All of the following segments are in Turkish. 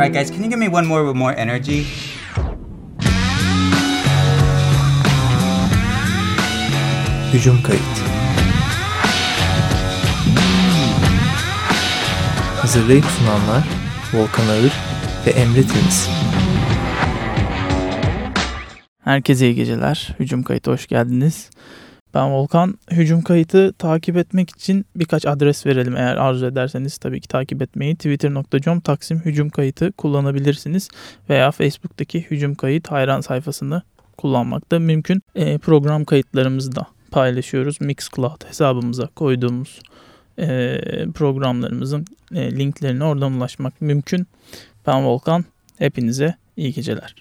Alright, guys, can you give me one more with more energy? Hücum Kayıt Hazırlayıp sunanlar Volkan Ağır ve Emre Temiz. Herkese iyi geceler. Hücum kayıtı hoş geldiniz. Ben Volkan. Hücum kayıtı takip etmek için birkaç adres verelim eğer arzu ederseniz tabii ki takip etmeyi. Twitter.com Taksim Hücum Kayıtı kullanabilirsiniz. Veya Facebook'taki Hücum Kayıt hayran sayfasını kullanmak da mümkün. E, program kayıtlarımızı da paylaşıyoruz. Mixcloud hesabımıza koyduğumuz e, programlarımızın e, linklerine oradan ulaşmak mümkün. Ben Volkan. Hepinize iyi geceler.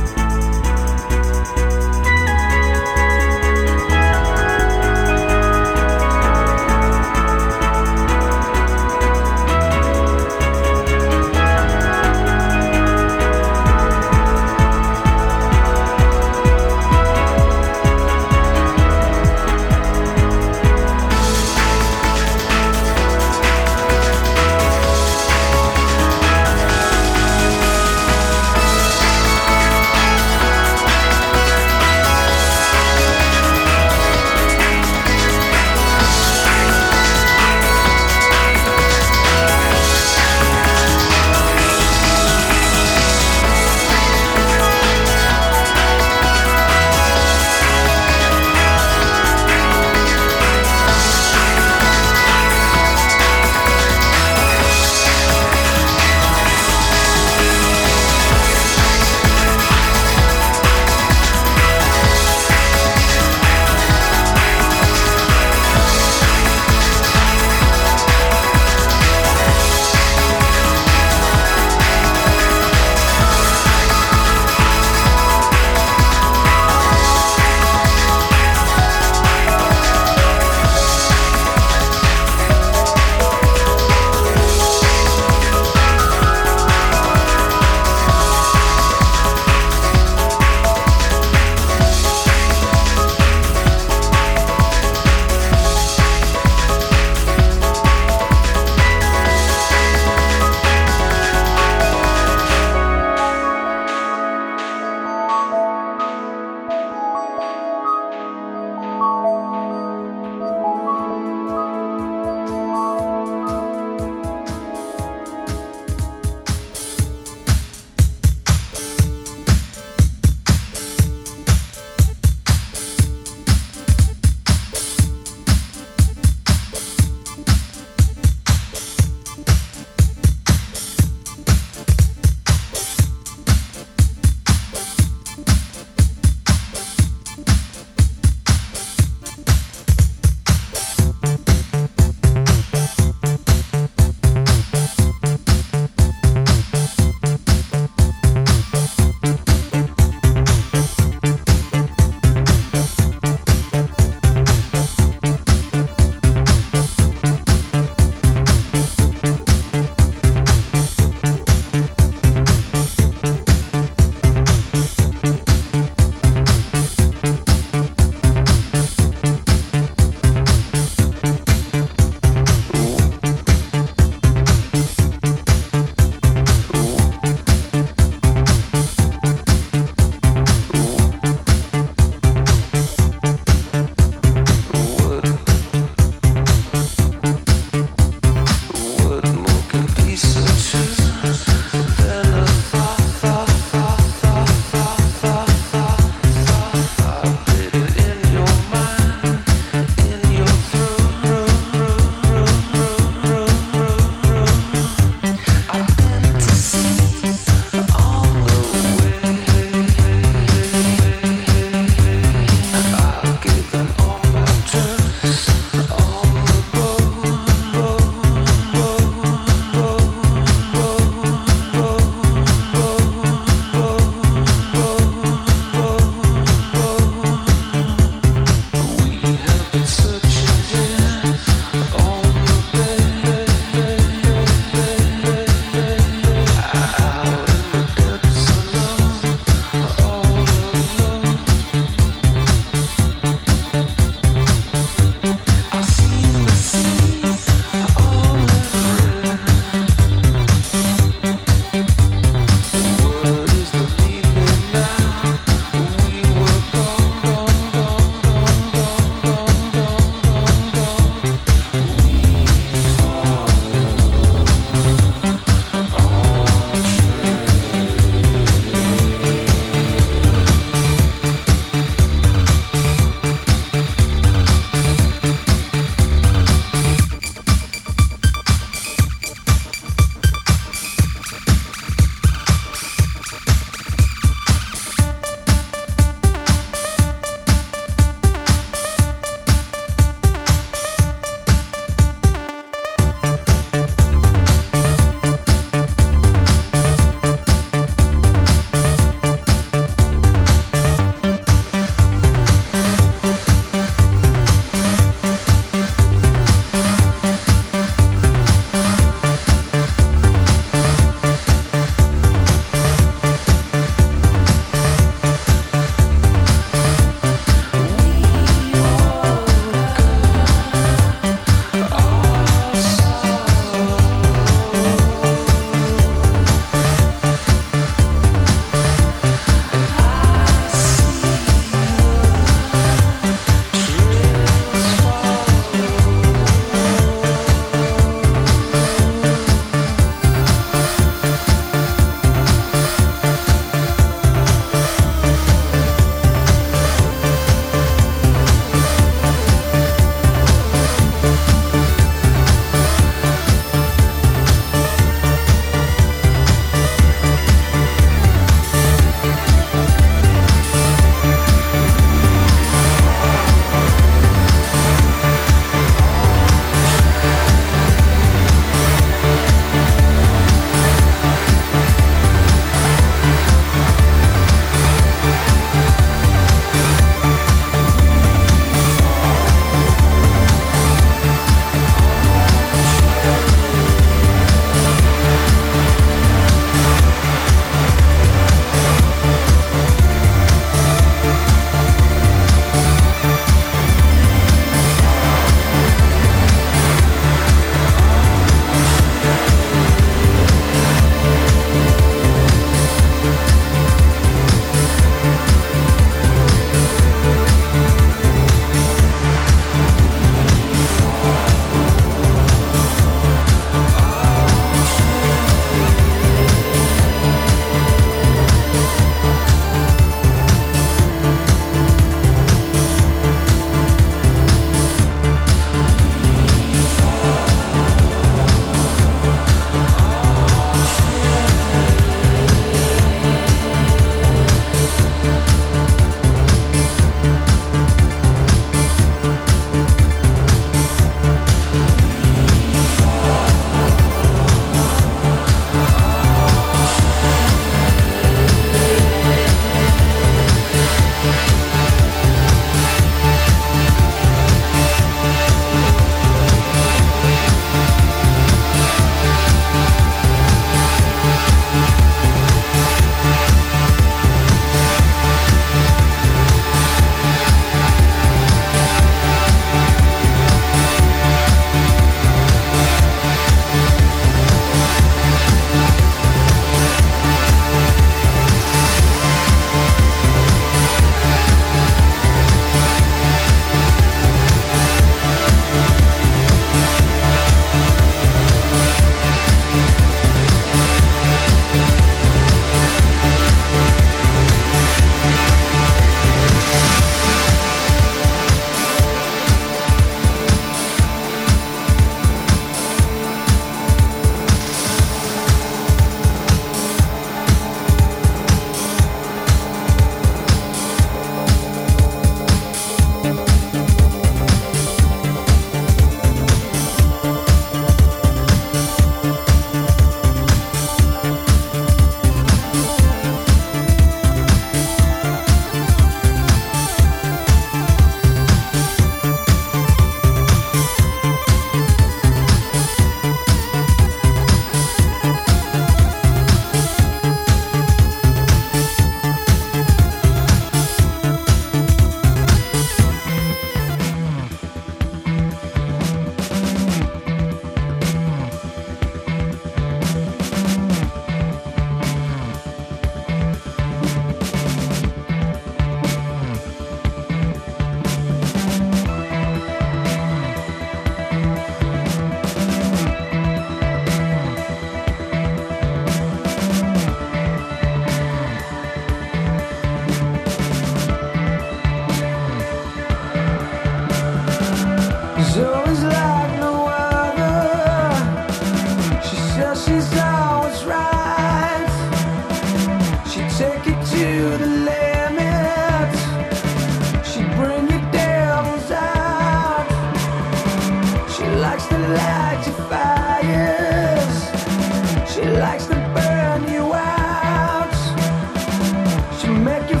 She make you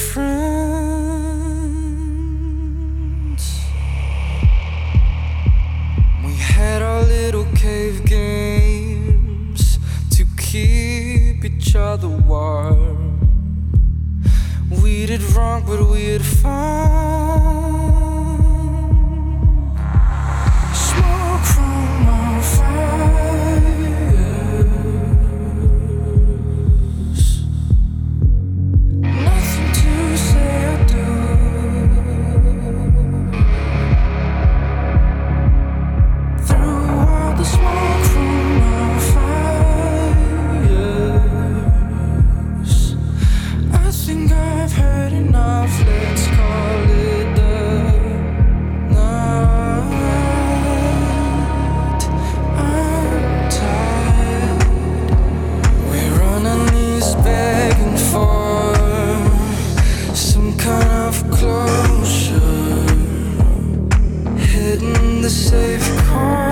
different safe. Call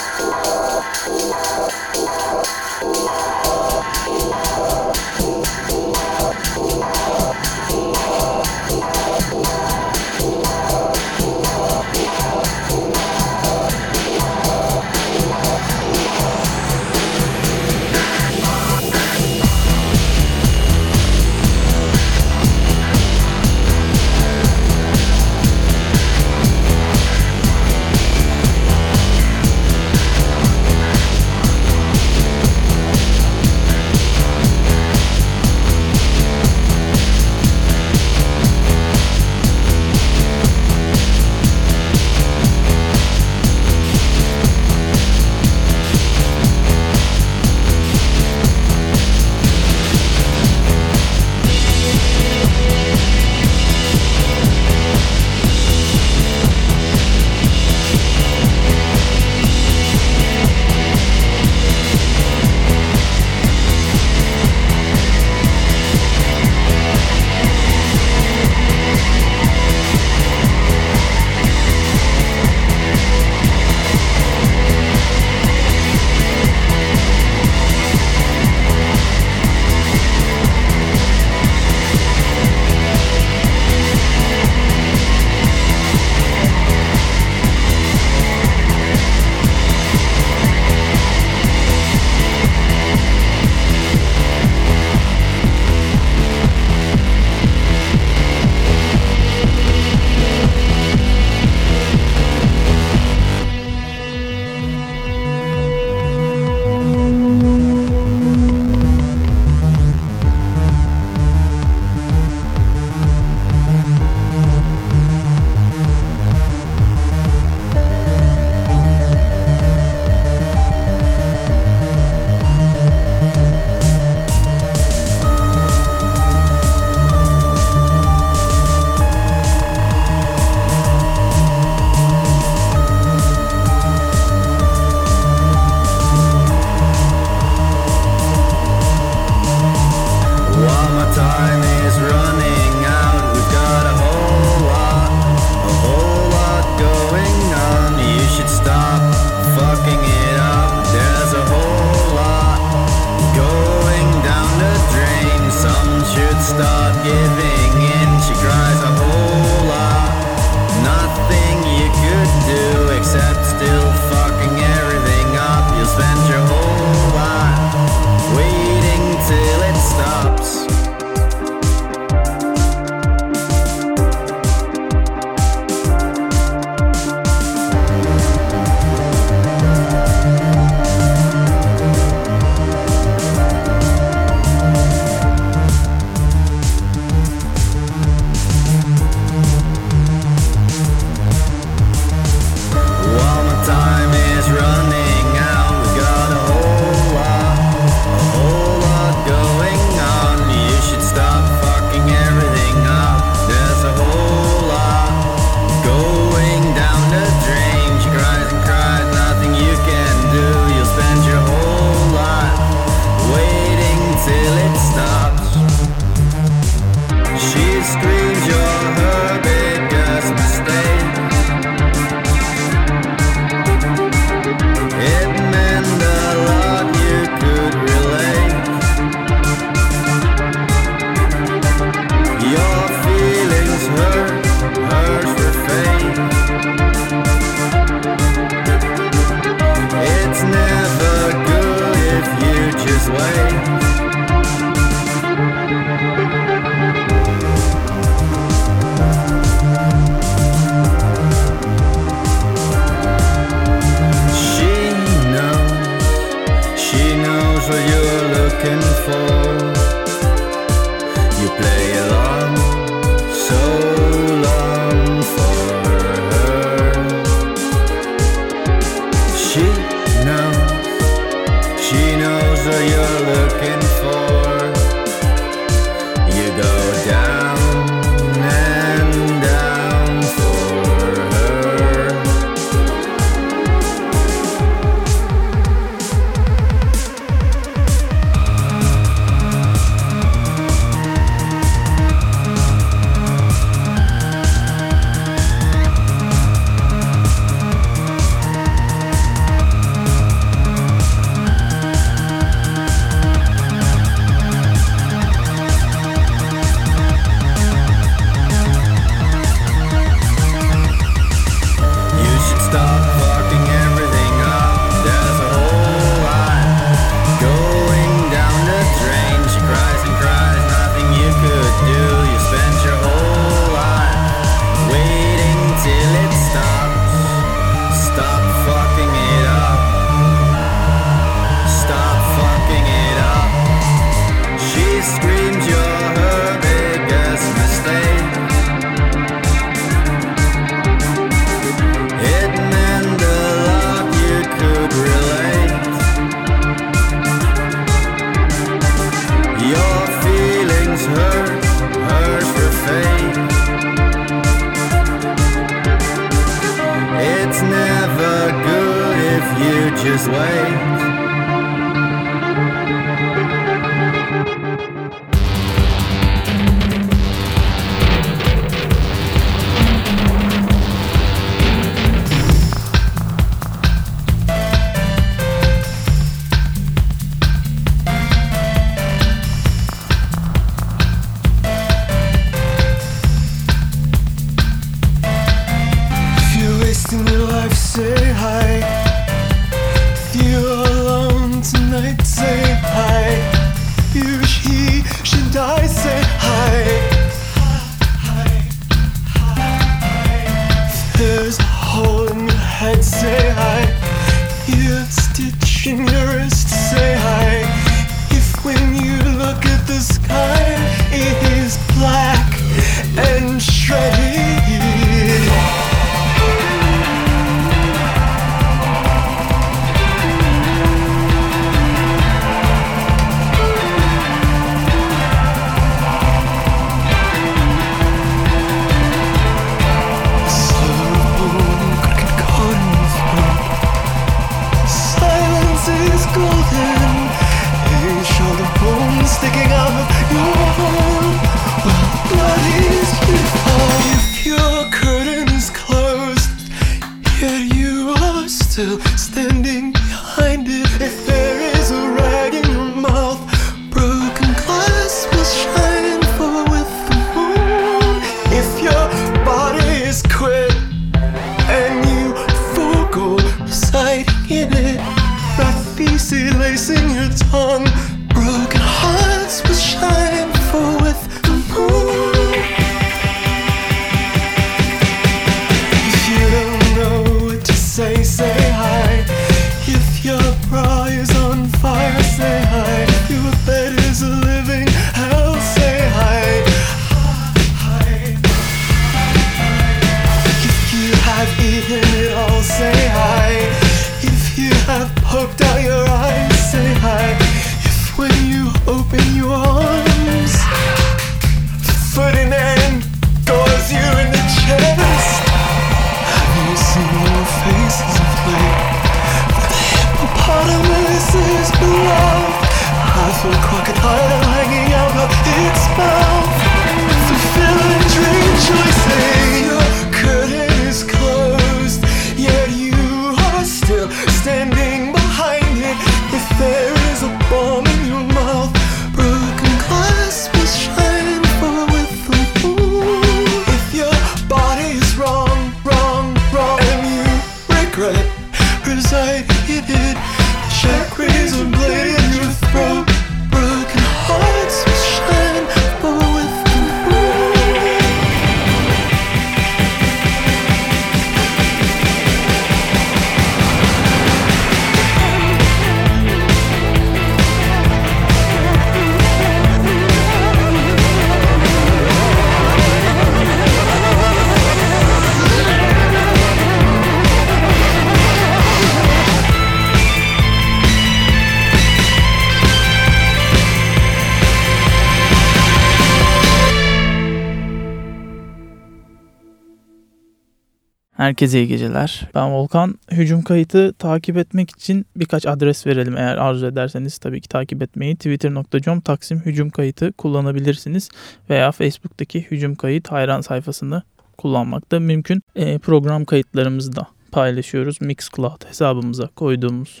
Herkese iyi geceler. Ben Volkan. Hücum kayıtı takip etmek için birkaç adres verelim eğer arzu ederseniz. Tabii ki takip etmeyi twitter.com taksim hücum kayıtı kullanabilirsiniz. Veya Facebook'taki hücum kayıt hayran sayfasını kullanmak da mümkün. E, program kayıtlarımızı da paylaşıyoruz. Mixcloud hesabımıza koyduğumuz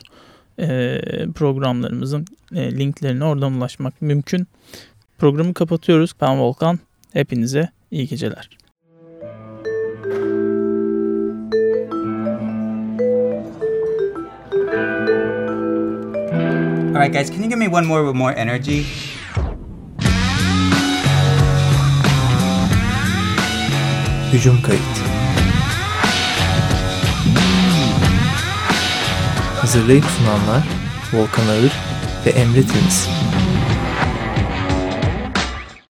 e, programlarımızın e, linklerine oradan ulaşmak mümkün. Programı kapatıyoruz. Ben Volkan. Hepinize iyi geceler. All right, guys, can you give me one more with more energy? Hücum Hazırlayıp sunanlar Volkan Ağır ve Emre